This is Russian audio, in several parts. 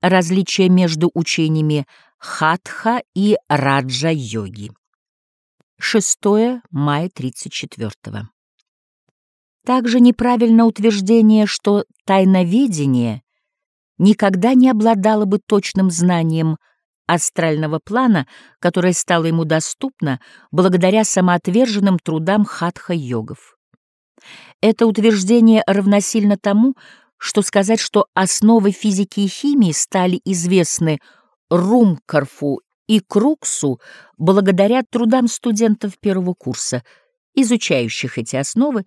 различие между учениями хатха и раджа-йоги. 6 мая 34 -го. Также неправильно утверждение, что тайноведение никогда не обладало бы точным знанием астрального плана, которое стало ему доступно благодаря самоотверженным трудам хатха-йогов. Это утверждение равносильно тому, что сказать, что основы физики и химии стали известны Румкарфу и Круксу благодаря трудам студентов первого курса, изучающих эти основы,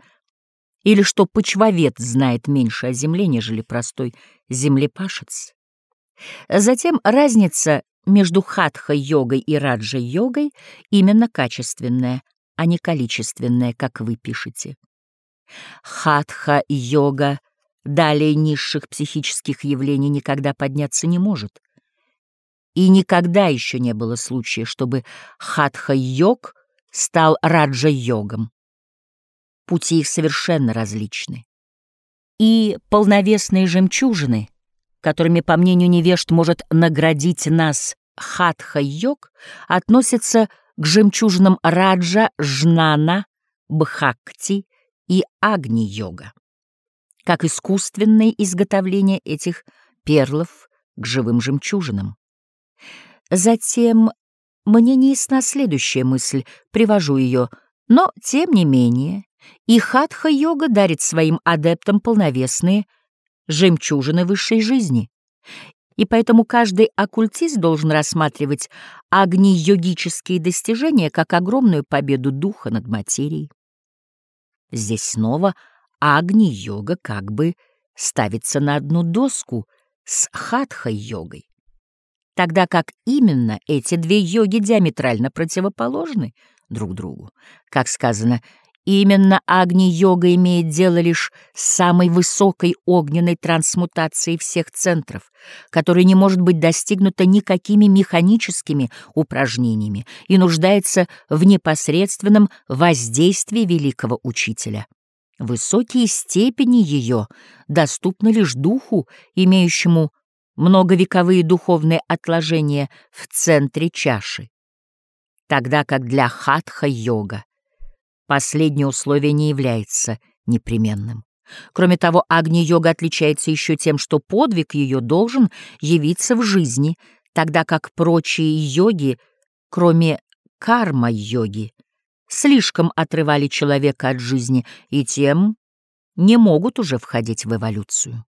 или что почвовед знает меньше о земле, нежели простой землепашец. Затем разница между хатха-йогой и раджа-йогой именно качественная, а не количественная, как вы пишете. Хатха-йога далее низших психических явлений никогда подняться не может. И никогда еще не было случая, чтобы хатха-йог стал раджа-йогом. Пути их совершенно различны. И полновесные жемчужины, которыми, по мнению невежд, может наградить нас хатха-йог, относятся к жемчужинам раджа, жнана, бхакти и агни-йога, как искусственное изготовление этих перлов к живым жемчужинам. Затем мне не ясна следующая мысль, привожу ее, но, тем не менее, и хатха-йога дарит своим адептам полновесные жемчужины высшей жизни. И поэтому каждый оккультист должен рассматривать агни-йогические достижения как огромную победу духа над материей. Здесь снова агни-йога как бы ставится на одну доску с хатха-йогой тогда как именно эти две йоги диаметрально противоположны друг другу. Как сказано, именно Агни-йога имеет дело лишь с самой высокой огненной трансмутацией всех центров, которая не может быть достигнута никакими механическими упражнениями и нуждается в непосредственном воздействии великого учителя. Высокие степени ее доступны лишь духу, имеющему многовековые духовные отложения в центре чаши, тогда как для хатха-йога последнее условие не является непременным. Кроме того, Агни-йога отличается еще тем, что подвиг ее должен явиться в жизни, тогда как прочие йоги, кроме карма-йоги, слишком отрывали человека от жизни и тем не могут уже входить в эволюцию.